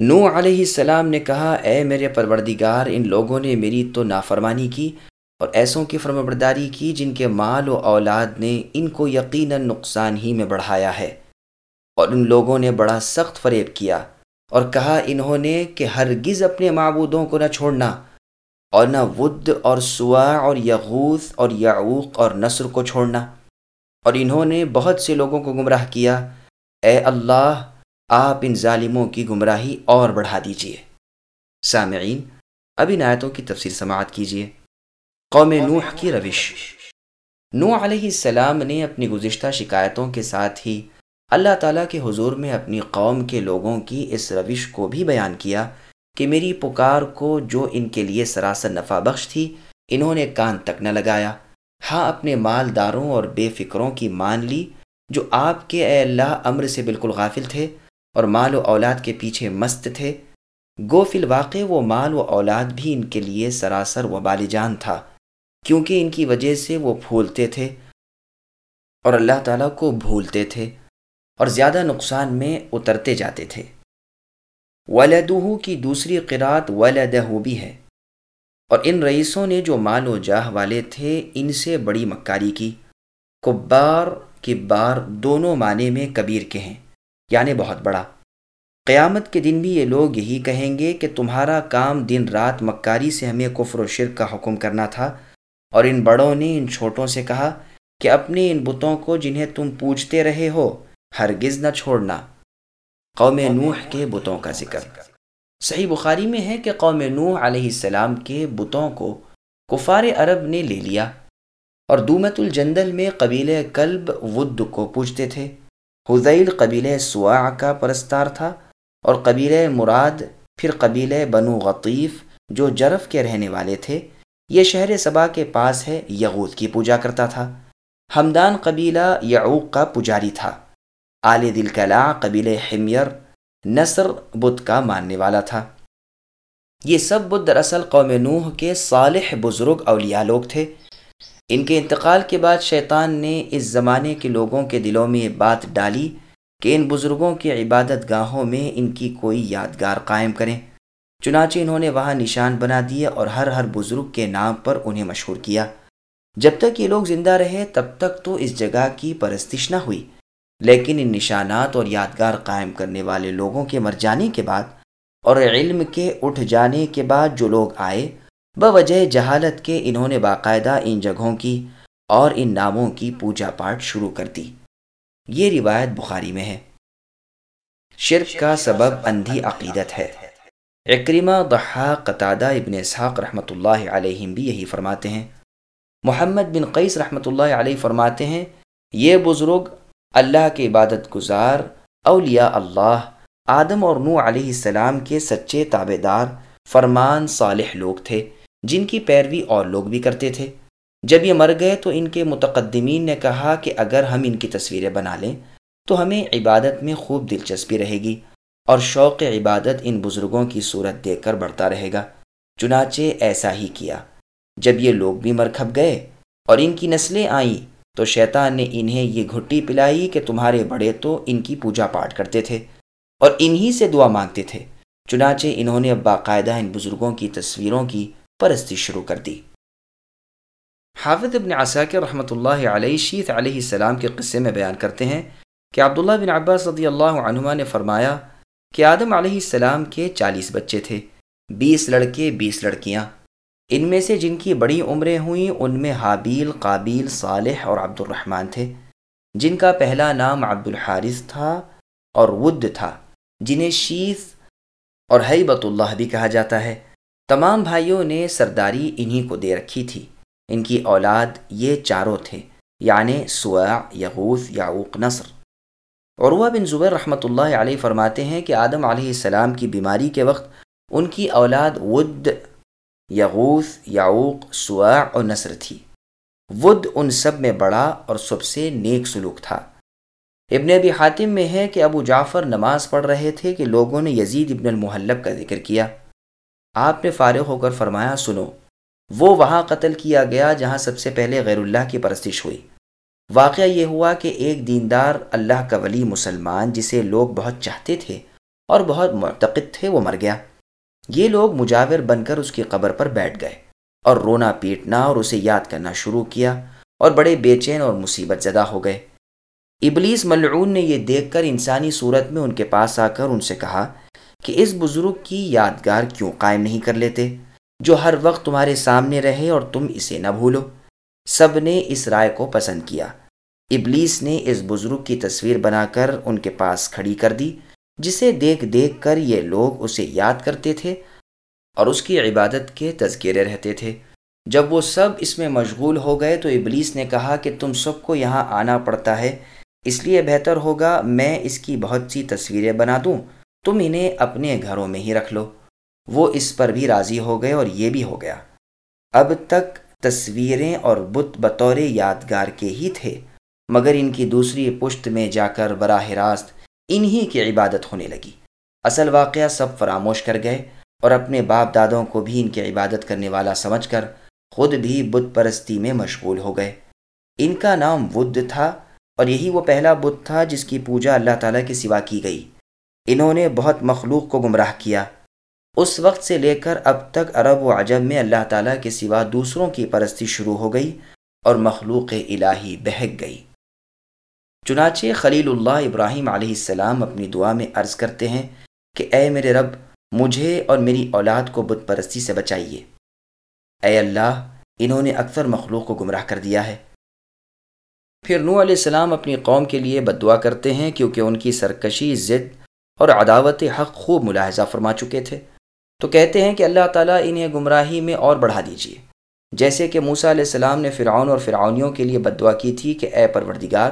نو علیہ السلام نے کہا، اے میرے پروردگار، ان لوگوں نے میری تو نافرمانی کی اور ایسوں کی فرم برداری کی جن کے مال و اولاد نے ان کو یقیناً نقصان ہی میں بڑھایا ہے اور ان لوگوں نے بڑا سخت فریب کیا اور کہا، انہوں نے کہ ہرگز اپنے معبودوں کو نہ چھوڑنا اور نہ ود اور سوا اور یغوث اور یعوق اور نصر کو چھوڑنا اور انہوں نے بہت سے لوگوں کو گمراہ کیا۔ اے اللہ آپ ان ظالموں کی گمراہی اور بڑھا دیجیے سامعین، اب ان آیتوں کی تفسیر سماعت کیجیے قوم نوح کی روش۔ نوح علیہ السلام نے اپنی گزشتہ شکایتوں کے ساتھ ہی اللہ تعالیٰ کے حضور میں اپنی قوم کے لوگوں کی اس روش کو بھی بیان کیا کہ میری پکار کو جو ان کے لیے سراسر نفع بخش تھی، انہوں نے کان تک نہ لگایا۔ ہاں اپنے مالداروں اور بے فکروں کی مان لی جو آپ کے اے اللہ امر سے بالکل غافل تھے۔ اور مال و اولاد کے پیچھے مست تھے۔ گو فی الواقع وہ مال و اولاد بھی ان کے لیے سراسر و جان تھا، کیونکہ ان کی وجہ سے وہ پھولتے تھے اور اللہ تعالیٰ کو بھولتے تھے اور زیادہ نقصان میں اترتے جاتے تھے۔ ولدہ کی دوسری قرات ولدہ بھی ہے۔ اور ان رئیسوں نے جو مال و جاہ والے تھے، ان سے بڑی مکاری کی۔ کبار کبار دونوں معنی میں کبیر کے ہیں۔ یعنی بہت بڑا۔ قیامت کے دن بھی یہ لوگ یہی کہیں گے کہ تمہارا کام دن رات مکاری سے ہمیں کفر و شرک کا حکم کرنا تھا۔ اور ان بڑوں نے ان چھوٹوں سے کہا کہ اپنے ان بتوں کو جنہیں تم پوجتے رہے ہو، ہرگز نہ چھوڑنا۔ قوم نوح کے بتوں کا ذکر۔ صحیح بخاری میں ہے کہ قوم نوح علیہ السلام کے بتوں کو کفار عرب نے لے لیا اور دومت الجندل میں قبیل کلب ود کو پوجتے تھے۔ حزیل قبیل سوا کا پرستار تھا اور قبیل مراد پھر قبیل بنو غطیف جو جرف کے رہنے والے تھے، یہ شہر صبا کے پاس ہے، یغوت کی پوجا کرتا تھا۔ ہمدان قبیلہ یعوق کا پجاری تھا۔ آل دل کلا قبیل حمیر، نصر بدھ کا ماننے والا تھا۔ یہ سب بدھ دراصل قوم نوح کے صالح بزرگ اولیاء لوگ تھے۔ ان کے انتقال کے بعد شیطان نے اس زمانے کے لوگوں کے دلوں میں یہ بات ڈالی کہ ان بزرگوں کی عبادت گاہوں میں ان کی کوئی یادگار قائم کریں۔ چنانچہ انہوں نے وہاں نشان بنا دیے اور ہر ہر بزرگ کے نام پر انہیں مشہور کیا۔ جب تک یہ لوگ زندہ رہے، تب تک تو اس جگہ کی پرستش نہ ہوئی۔ لیکن ان نشانات اور یادگار قائم کرنے والے لوگوں کے مر جانے کے بعد اور علم کے اٹھ جانے کے بعد جو لوگ آئے بوجہ جہالت کے انہوں نے باقاعدہ ان جگہوں کی اور ان ناموں کی پوجا پاٹ شروع کر دی۔ یہ روایت بخاری میں ہے۔ شرک کا سبب اندھی عقیدت ہے۔ اکریمہ ضحا قطادہ ابن اسحاق رحمۃ اللہ علیہ بھی یہی فرماتے ہیں۔ محمد بن قیس رحمۃ اللہ علیہ فرماتے ہیں، یہ بزرگ اللہ کے عبادت گزار، اولیاء اللہ، آدم اور نو علیہ السلام کے سچے تابے دار فرمان صالح لوگ تھے۔ جن کی پیروی اور لوگ بھی کرتے تھے۔ جب یہ مر گئے تو ان کے متقدمین نے کہا کہ اگر ہم ان کی تصویریں بنا لیں تو ہمیں عبادت میں خوب دلچسپی رہے گی اور شوق عبادت ان بزرگوں کی صورت دیکھ کر بڑھتا رہے گا۔ چنانچہ ایسا ہی کیا۔ جب یہ لوگ بھی مر کھپ گئے اور ان کی نسلیں آئیں تو شیطان نے انہیں یہ گھٹی پلائی کہ تمہارے بڑے تو ان کی پوجا پاٹ کرتے تھے اور انہی سے دعا مانگتے تھے۔ چنانچہ انہوں نے باقاعدہ ان بزرگوں کی تصویروں کی پرستی شروع کر دی۔ حافظ ابن عساکر رحمۃ اللہ علیہ شیت علیہ السلام کے قصے میں بیان کرتے ہیں کہ عبداللہ بن عباس رضی اللہ عنہ نے فرمایا کہ آدم علیہ السلام کے چالیس بچے تھے، بیس لڑکے، بیس لڑکیاں۔ ان میں سے جن کی بڑی عمریں ہوئیں، ان میں حابیل، قابیل، صالح اور عبد الرحمن تھے۔ جن کا پہلا نام عبد الحارث تھا اور ود تھا، جنہیں شیث اور حیبت اللہ بھی کہا جاتا ہے۔ تمام بھائیوں نے سرداری انہی کو دے رکھی تھی۔ ان کی اولاد یہ چاروں تھے یعنی سوا یغوث، یعوق، نصر۔ عروہ بن زبیر رحمۃ اللہ علیہ فرماتے ہیں کہ آدم علیہ السلام کی بیماری کے وقت ان کی اولاد ود، یغوث، یعوق، سواع اور نصر تھی۔ ود ان سب میں بڑا اور سب سے نیک سلوک تھا۔ ابن ابی حاتم میں ہے کہ ابو جعفر نماز پڑھ رہے تھے کہ لوگوں نے یزید ابن المحلب کا ذکر کیا۔ آپ نے فارغ ہو کر فرمایا، سنو، وہ وہاں قتل کیا گیا جہاں سب سے پہلے غیر اللہ کی پرستش ہوئی۔ واقعہ یہ ہوا کہ ایک دیندار اللہ کا ولی مسلمان جسے لوگ بہت چاہتے تھے اور بہت معتقد تھے، وہ مر گیا۔ یہ لوگ مجاور بن کر اس کی قبر پر بیٹھ گئے اور رونا پیٹنا اور اسے یاد کرنا شروع کیا اور بڑے بے چین اور مصیبت زدہ ہو گئے۔ ابلیس ملعون نے یہ دیکھ کر انسانی صورت میں ان کے پاس آ کر ان سے کہا کہ اس بزرگ کی یادگار کیوں قائم نہیں کر لیتے؟ جو ہر وقت تمہارے سامنے رہے اور تم اسے نہ بھولو۔ سب نے اس رائے کو پسند کیا۔ ابلیس نے اس بزرگ کی تصویر بنا کر ان کے پاس کھڑی کر دی، جسے دیکھ دیکھ کر یہ لوگ اسے یاد کرتے تھے اور اس کی عبادت کے تذکرے رہتے تھے۔ جب وہ سب اس میں مشغول ہو گئے تو ابلیس نے کہا کہ تم سب کو یہاں آنا پڑتا ہے، اس لیے بہتر ہوگا میں اس کی بہت سی تصویریں بنا دوں۔ تم انہیں اپنے گھروں میں ہی رکھ لو۔ وہ اس پر بھی راضی ہو گئے اور یہ بھی ہو گیا۔ اب تک تصویریں اور بت بطور یادگار کے ہی تھے، مگر ان کی دوسری پشت میں جا کر براہ راست انہی کی عبادت ہونے لگی۔ اصل واقعہ سب فراموش کر گئے اور اپنے باپ دادوں کو بھی ان کی عبادت کرنے والا سمجھ کر خود بھی بت پرستی میں مشغول ہو گئے۔ ان کا نام ود تھا اور یہی وہ پہلا بت تھا جس کی پوجا اللہ تعالیٰ کے سوا کی گئی۔ انہوں نے بہت مخلوق کو گمراہ کیا۔ اس وقت سے لے کر اب تک عرب و عجب میں اللہ تعالیٰ کے سوا دوسروں کی پرستی شروع ہو گئی اور مخلوق الہی بہک گئی۔ چنانچہ خلیل اللہ ابراہیم علیہ السلام اپنی دعا میں عرض کرتے ہیں کہ اے میرے رب، مجھے اور میری اولاد کو بت پرستی سے بچائیے۔ اے اللہ، انہوں نے اکثر مخلوق کو گمراہ کر دیا ہے۔ پھر نو علیہ السلام اپنی قوم کے لیے بد دعا کرتے ہیں کیونکہ ان کی سرکشی ضد اور عداوت حق خوب ملاحظہ فرما چکے تھے۔ تو کہتے ہیں کہ اللہ تعالیٰ انہیں گمراہی میں اور بڑھا دیجیے۔ جیسے کہ موسا علیہ السلام نے فرعون اور فرعونیوں کے لیے بد دعا کی تھی کہ اے پروردگار،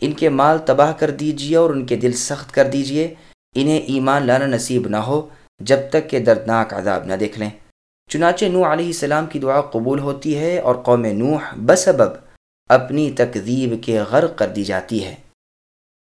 ان کے مال تباہ کر دیجیے اور ان کے دل سخت کر دیجیے۔ انہیں ایمان لانا نصیب نہ ہو جب تک کہ دردناک عذاب نہ دیکھ لیں۔ چنانچہ نوح علیہ السلام کی دعا قبول ہوتی ہے اور قوم نوح بسبب اپنی تقدیب کے غرق کر دی جاتی ہے۔